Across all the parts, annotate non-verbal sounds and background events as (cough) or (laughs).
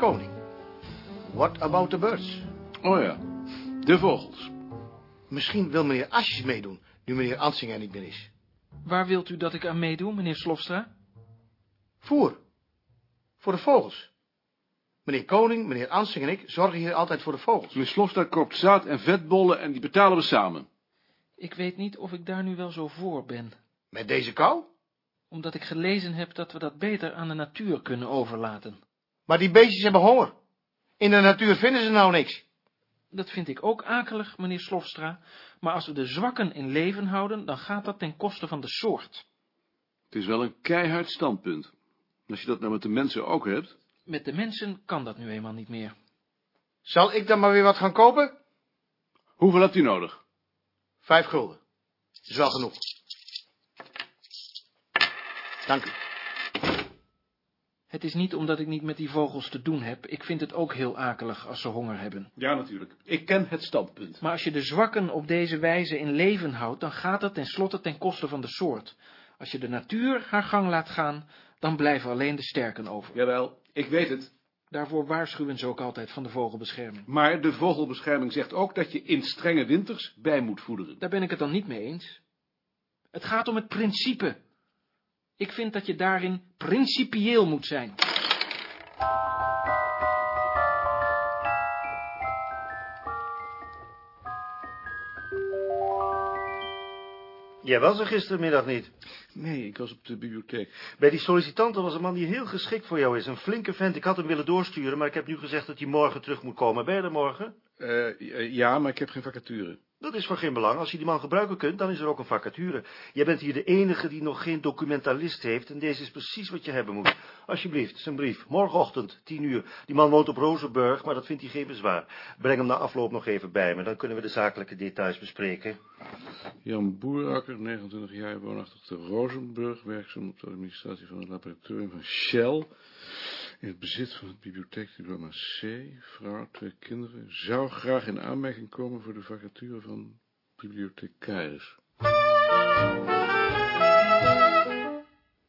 Meneer Koning, what about the birds? Oh ja, de vogels. Misschien wil meneer Asjes meedoen, nu meneer Ansing er niet meer is. Waar wilt u dat ik aan meedoe, meneer Slofstra? Voer. Voor de vogels. Meneer Koning, meneer Ansing en ik zorgen hier altijd voor de vogels. Meneer Slofstad koopt zaad en vetbollen en die betalen we samen. Ik weet niet of ik daar nu wel zo voor ben. Met deze kou? Omdat ik gelezen heb dat we dat beter aan de natuur kunnen overlaten. Maar die beestjes hebben honger. In de natuur vinden ze nou niks. Dat vind ik ook akelig, meneer Slofstra. Maar als we de zwakken in leven houden, dan gaat dat ten koste van de soort. Het is wel een keihard standpunt. Als je dat nou met de mensen ook hebt. Met de mensen kan dat nu eenmaal niet meer. Zal ik dan maar weer wat gaan kopen? Hoeveel hebt u nodig? Vijf gulden. Is wel genoeg. Dank u. Het is niet omdat ik niet met die vogels te doen heb. Ik vind het ook heel akelig als ze honger hebben. Ja, natuurlijk. Ik ken het standpunt. Maar als je de zwakken op deze wijze in leven houdt, dan gaat het tenslotte ten koste van de soort. Als je de natuur haar gang laat gaan, dan blijven alleen de sterken over. Jawel, ik weet het. Daarvoor waarschuwen ze ook altijd van de vogelbescherming. Maar de vogelbescherming zegt ook dat je in strenge winters bij moet voederen. Daar ben ik het dan niet mee eens. Het gaat om het principe. Ik vind dat je daarin principieel moet zijn. Jij was er gistermiddag niet. Nee, ik was op de bibliotheek. Bij die sollicitanten was een man die heel geschikt voor jou is. Een flinke vent. Ik had hem willen doorsturen, maar ik heb nu gezegd dat hij morgen terug moet komen. Ben je er morgen? Uh, ja, maar ik heb geen vacature. Dat is van geen belang. Als je die man gebruiken kunt, dan is er ook een vacature. Jij bent hier de enige die nog geen documentalist heeft... en deze is precies wat je hebben moet. Alsjeblieft, zijn brief. Morgenochtend, tien uur. Die man woont op Rozenburg, maar dat vindt hij geen bezwaar. Breng hem na afloop nog even bij me. Dan kunnen we de zakelijke details bespreken. Jan Boerakker, 29 jaar, woonachtig te Rozenburg... werkzaam op de administratie van het laboratorium van Shell... In het bezit van het bibliotheekdiploma C, vrouw, twee kinderen, zou graag in aanmerking komen voor de vacature van bibliothecaris.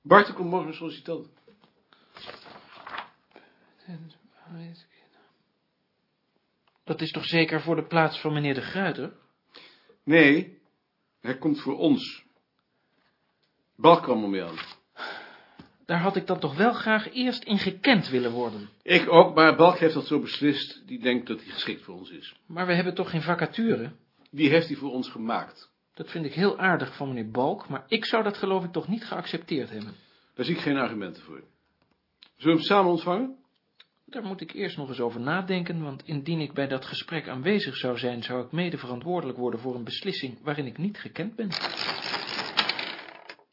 Bart, komt morgen een sollicitant. Dat is toch zeker voor de plaats van meneer de Gruiter? Nee, hij komt voor ons. Balk kwam er mee aan. Daar had ik dan toch wel graag eerst in gekend willen worden. Ik ook, maar Balk heeft dat zo beslist. Die denkt dat hij geschikt voor ons is. Maar we hebben toch geen vacature? Die heeft hij voor ons gemaakt. Dat vind ik heel aardig van meneer Balk, maar ik zou dat geloof ik toch niet geaccepteerd hebben. Daar zie ik geen argumenten voor. Zullen we hem samen ontvangen? Daar moet ik eerst nog eens over nadenken, want indien ik bij dat gesprek aanwezig zou zijn, zou ik mede verantwoordelijk worden voor een beslissing waarin ik niet gekend ben.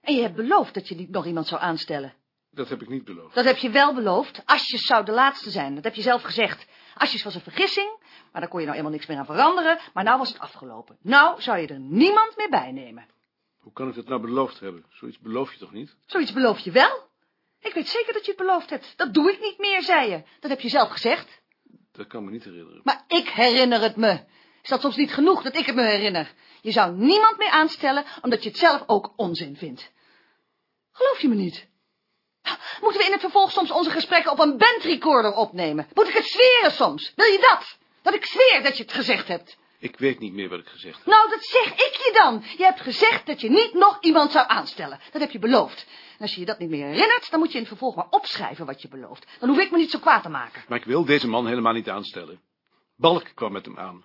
En je hebt beloofd dat je niet nog iemand zou aanstellen. Dat heb ik niet beloofd. Dat heb je wel beloofd. Asjes zou de laatste zijn. Dat heb je zelf gezegd. Asjes was een vergissing, maar daar kon je nou helemaal niks meer aan veranderen. Maar nou was het afgelopen. Nou zou je er niemand meer bij nemen. Hoe kan ik dat nou beloofd hebben? Zoiets beloof je toch niet? Zoiets beloof je wel. Ik weet zeker dat je het beloofd hebt. Dat doe ik niet meer, zei je. Dat heb je zelf gezegd. Dat kan me niet herinneren. Maar ik herinner het me. Is dat soms niet genoeg dat ik het me herinner? Je zou niemand meer aanstellen, omdat je het zelf ook onzin vindt. Geloof je me niet? Moeten we in het vervolg soms onze gesprekken op een bandrecorder opnemen? Moet ik het zweren soms? Wil je dat? Dat ik zweer dat je het gezegd hebt? Ik weet niet meer wat ik gezegd heb. Nou, dat zeg ik je dan. Je hebt gezegd dat je niet nog iemand zou aanstellen. Dat heb je beloofd. En als je je dat niet meer herinnert, dan moet je in het vervolg maar opschrijven wat je belooft. Dan hoef ik me niet zo kwaad te maken. Maar ik wil deze man helemaal niet aanstellen. Balk kwam met hem aan.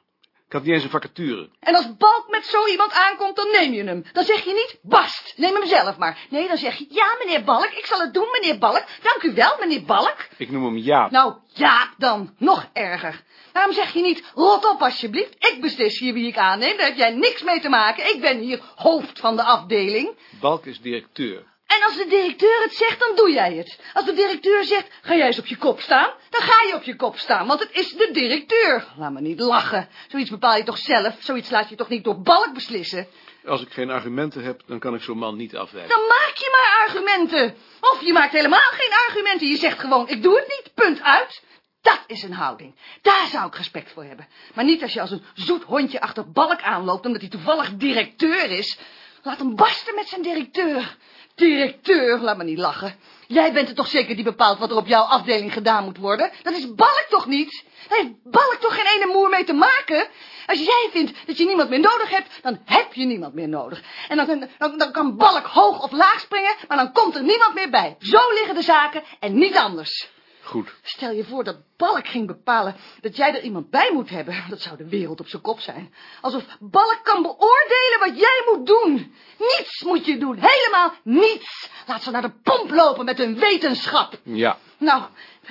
Ik had niet eens een vacature. En als Balk met zo iemand aankomt, dan neem je hem. Dan zeg je niet, bast, neem hem zelf maar. Nee, dan zeg je, ja, meneer Balk, ik zal het doen, meneer Balk. Dank u wel, meneer Balk. Ik noem hem Jaap. Nou, Jaap dan, nog erger. Waarom zeg je niet, rot op alsjeblieft, ik beslis hier wie ik aanneem, daar heb jij niks mee te maken. Ik ben hier hoofd van de afdeling. Balk is directeur. En als de directeur het zegt, dan doe jij het. Als de directeur zegt, ga jij eens op je kop staan, dan ga je op je kop staan, want het is de directeur. Laat me niet lachen. Zoiets bepaal je toch zelf? Zoiets laat je toch niet door balk beslissen? Als ik geen argumenten heb, dan kan ik zo'n man niet afwijzen. Dan maak je maar argumenten. Of je maakt helemaal geen argumenten. Je zegt gewoon, ik doe het niet, punt uit. Dat is een houding. Daar zou ik respect voor hebben. Maar niet als je als een zoet hondje achter balk aanloopt, omdat hij toevallig directeur is. Laat hem barsten met zijn directeur. Directeur, laat me niet lachen. Jij bent het toch zeker die bepaalt wat er op jouw afdeling gedaan moet worden? Dat is Balk toch niet? Daar heeft Balk toch geen ene moer mee te maken? Als jij vindt dat je niemand meer nodig hebt, dan heb je niemand meer nodig. En dan, dan, dan kan Balk hoog of laag springen, maar dan komt er niemand meer bij. Zo liggen de zaken en niet anders. Goed. Stel je voor dat Balk ging bepalen dat jij er iemand bij moet hebben. Dat zou de wereld op zijn kop zijn. Alsof Balk kan beoordelen wat jij moet doen. Niets moet je doen. Helemaal niets. Laat ze naar de pomp lopen met hun wetenschap. Ja. Nou,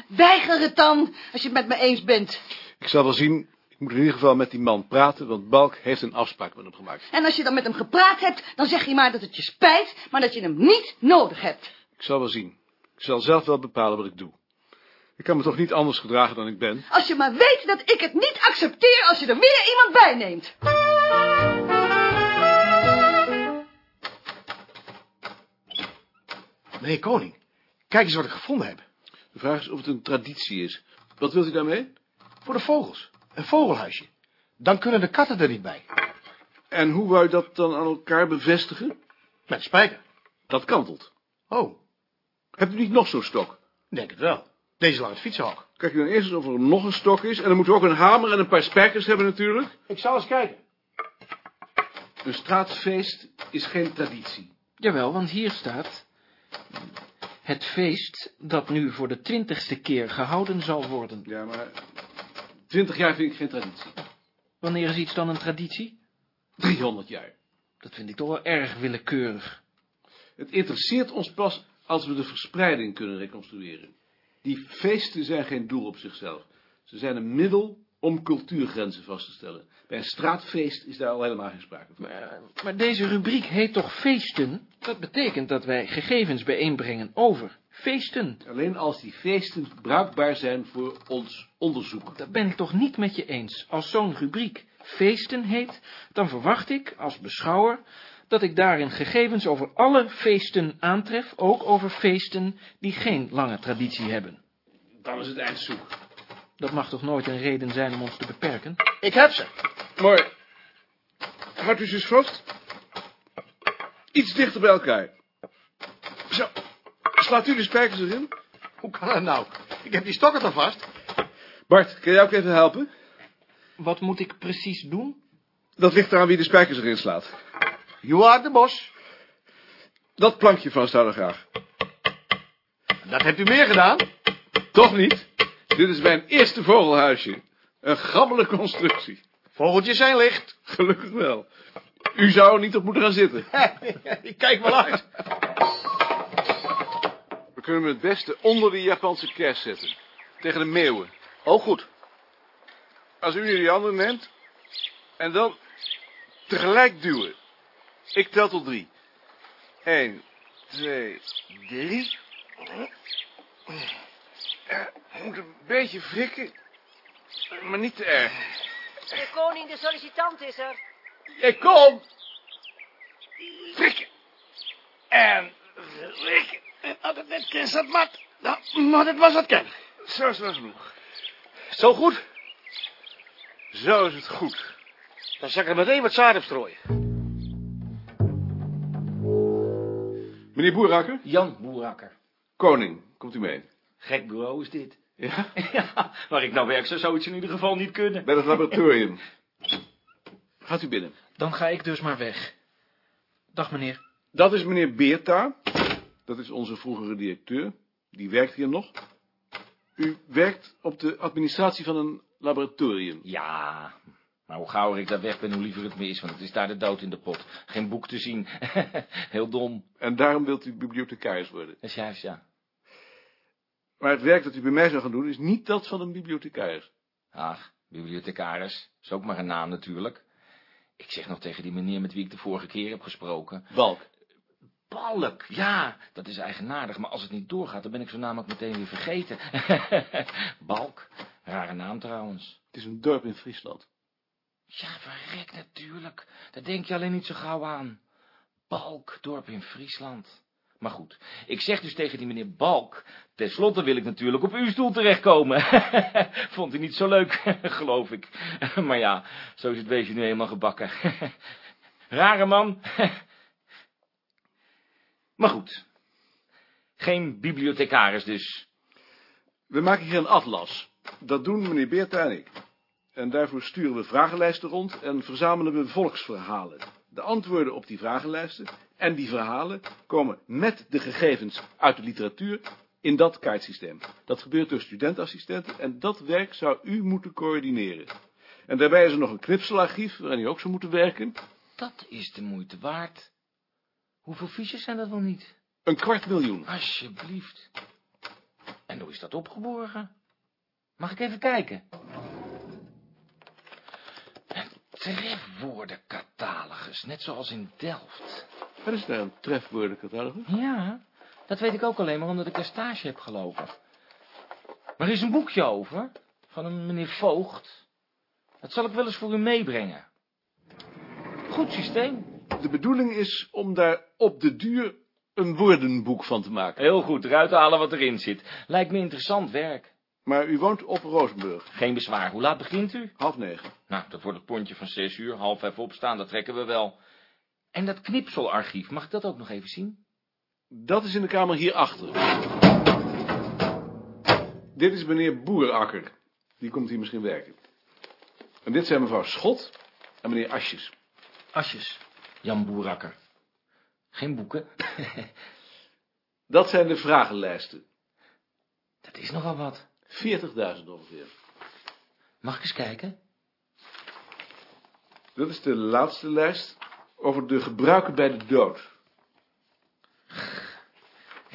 weiger het dan, als je het met me eens bent. Ik zal wel zien. Ik moet in ieder geval met die man praten, want Balk heeft een afspraak met hem gemaakt. En als je dan met hem gepraat hebt, dan zeg je maar dat het je spijt, maar dat je hem niet nodig hebt. Ik zal wel zien. Ik zal zelf wel bepalen wat ik doe. Ik kan me toch niet anders gedragen dan ik ben? Als je maar weet dat ik het niet accepteer als je er weer iemand bij neemt. Meneer Koning, kijk eens wat ik gevonden heb. De vraag is of het een traditie is. Wat wilt u daarmee? Voor de vogels. Een vogelhuisje. Dan kunnen de katten er niet bij. En hoe wou je dat dan aan elkaar bevestigen? Met een spijker. Dat kantelt. Oh, Hebt u niet nog zo'n stok? denk het wel. Deze lang het fietsenhok. Kijk dan eerst eens of er nog een stok is. En dan moeten we ook een hamer en een paar spijkers hebben natuurlijk. Ik zal eens kijken. Een straatfeest is geen traditie. Jawel, want hier staat... Het feest dat nu voor de twintigste keer gehouden zal worden. Ja, maar twintig jaar vind ik geen traditie. Wanneer is iets dan een traditie? 300 jaar. Dat vind ik toch wel erg willekeurig. Het interesseert ons pas als we de verspreiding kunnen reconstrueren. Die feesten zijn geen doel op zichzelf. Ze zijn een middel om cultuurgrenzen vast te stellen. Bij een straatfeest is daar al helemaal geen sprake van. Maar, maar deze rubriek heet toch feesten? Dat betekent dat wij gegevens bijeenbrengen over feesten. Alleen als die feesten bruikbaar zijn voor ons onderzoek. Dat ben ik toch niet met je eens. Als zo'n rubriek feesten heet, dan verwacht ik, als beschouwer, dat ik daarin gegevens over alle feesten aantref, ook over feesten die geen lange traditie hebben. Dan is het eindzoek. Dat mag toch nooit een reden zijn om ons te beperken? Ik heb ze. Mooi. Houdt u ze eens vast. Iets dichter bij elkaar. Zo. Slaat u de spijkers erin? Hoe kan dat nou? Ik heb die stokken toch vast? Bart, kan jij ook even helpen? Wat moet ik precies doen? Dat ligt eraan wie de spijkers erin slaat. You are de bos. Dat plankje houden graag. Dat hebt u meer gedaan? Toch niet? Dit is mijn eerste vogelhuisje. Een gammele constructie. Vogeltjes zijn licht. Gelukkig wel. U zou er niet op moeten gaan zitten. (laughs) Ik kijk wel uit. We kunnen hem het beste onder de Japanse kers zetten. Tegen de meeuwen. Oh, goed. Als u nu die andere neemt. En dan tegelijk duwen. Ik tel tot drie. Eén, twee, drie. Ja, moet een beetje wrikken. Maar niet te erg. De koning, de sollicitant is er. Jij kom! Wrikken. En wrikken. En als het net kind zat mat, dan maar dit was het ken. Zo is wel genoeg. Zo goed? Zo is het goed. Dan zal ik er meteen wat zaad op strooien. Meneer Boerakker? Jan Boerakker. Koning, komt u mee? Gek bureau is dit. Ja? (laughs) ja, waar ik nou werk zou zoiets in ieder geval niet kunnen. Bij het laboratorium. Gaat u binnen. Dan ga ik dus maar weg. Dag meneer. Dat is meneer Beerta. Dat is onze vroegere directeur. Die werkt hier nog. U werkt op de administratie van een laboratorium. Ja, maar hoe gauwer ik daar weg ben, hoe liever het me is, want het is daar de dood in de pot. Geen boek te zien. (laughs) Heel dom. En daarom wilt u bibliothecaris worden. Dat is juist, ja. Maar het werk dat u bij mij zou gaan doen is niet dat van een bibliothecaris. Ach, bibliothecaris. Is ook maar een naam natuurlijk. Ik zeg nog tegen die meneer met wie ik de vorige keer heb gesproken. Balk. Balk, ja, dat is eigenaardig, maar als het niet doorgaat, dan ben ik zo namelijk meteen weer vergeten. (laughs) Balk, rare naam trouwens. Het is een dorp in Friesland. Ja, verrek natuurlijk. Daar denk je alleen niet zo gauw aan. Balk, dorp in Friesland. Maar goed, ik zeg dus tegen die meneer Balk, tenslotte wil ik natuurlijk op uw stoel terechtkomen. (laughs) Vond hij niet zo leuk, (laughs) geloof ik. (laughs) Maar ja, zo is het weesje nu eenmaal gebakken. Rare man. Maar goed. Geen bibliothecaris dus. We maken hier een atlas. Dat doen meneer Beerta en ik. En daarvoor sturen we vragenlijsten rond en verzamelen we volksverhalen. De antwoorden op die vragenlijsten en die verhalen komen met de gegevens uit de literatuur in dat kaartsysteem. Dat gebeurt door studentassistenten en dat werk zou u moeten coördineren. En daarbij is er nog een knipselarchief waarin u ook zou moeten werken. Dat is de moeite waard. Hoeveel fiches zijn dat wel niet? Een kwart miljoen. Alsjeblieft. En hoe is dat opgeborgen? Mag ik even kijken? Een trefwoordencatalogus, net zoals in Delft. Wat is daar een trefwoordencatalogus? Ja, dat weet ik ook alleen maar omdat ik daar stage heb gelopen. Maar er is een boekje over, van een meneer Voogd. Dat zal ik wel eens voor u meebrengen. Goed systeem. De bedoeling is om daar op de duur een woordenboek van te maken. Heel goed, eruit halen wat erin zit. Lijkt me interessant werk. Maar u woont op Rozenburg. Geen bezwaar. Hoe laat begint u? Half negen. Nou, dat wordt het pontje van zes uur. Half even opstaan, dat trekken we wel. En dat knipselarchief, mag ik dat ook nog even zien? Dat is in de kamer hierachter. Dit is meneer Boerakker. Die komt hier misschien werken. En dit zijn mevrouw Schot en meneer Asjes. Asjes. Jan Boerakker. Geen boeken? (laughs) Dat zijn de vragenlijsten. 40.000 dat is nogal wat. Ongeveer. Mag ik eens kijken? Dat is de laatste lijst over de gebruiken bij de dood.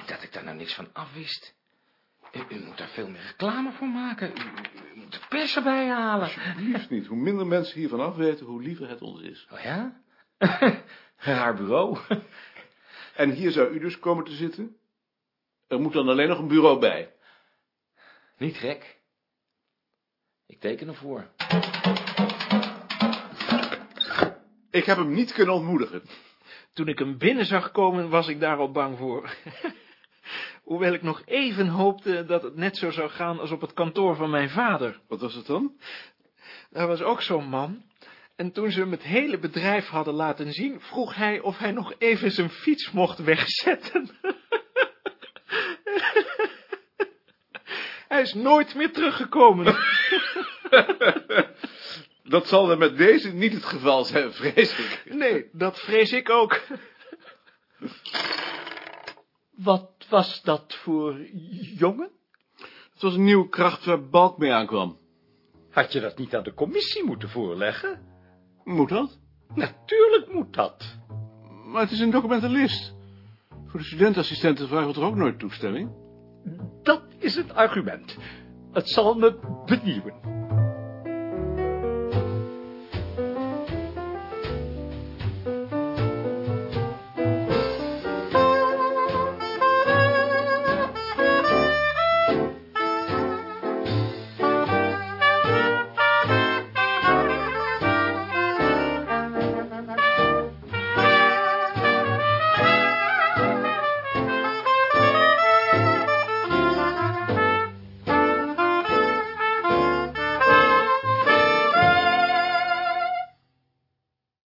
Dat ik daar nou niks van afwist. U, u moet daar veel meer reclame voor maken. U, moet de pers erbij halen. Liefst niet. Hoe minder mensen hiervan afweten, hoe liever het ons is. Oh ja? (laughs) Haar bureau. En hier zou u dus komen te zitten. Er moet dan alleen nog een bureau bij. Niet gek. Ik teken ervoor. Ik heb hem niet kunnen ontmoedigen. Toen ik hem binnen zag komen, was ik daar al bang voor. (laughs) Hoewel ik nog even hoopte dat het net zo zou gaan als op het kantoor van mijn vader. Wat was het dan? Daar was ook zo'n man. En toen ze hem het hele bedrijf hadden laten zien, vroeg hij of hij nog even zijn fiets mocht wegzetten. (laughs) hij is nooit meer teruggekomen. (laughs) Dat zal er met deze niet het geval zijn, vrees ik. Nee, dat vrees ik ook. Wat was dat voor jongen? Het was een nieuwe kracht waar Balk mee aankwam. Had je dat niet aan de commissie moeten voorleggen? Moet dat? Natuurlijk moet dat. Maar het is een documentalist. Voor de studentassistenten vragen we toch ook nooit toestemming? Dat is het argument. Het zal me benieuwen.